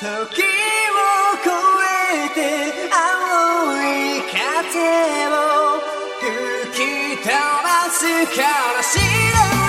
時を越えて青い風を吹き飛ばすから白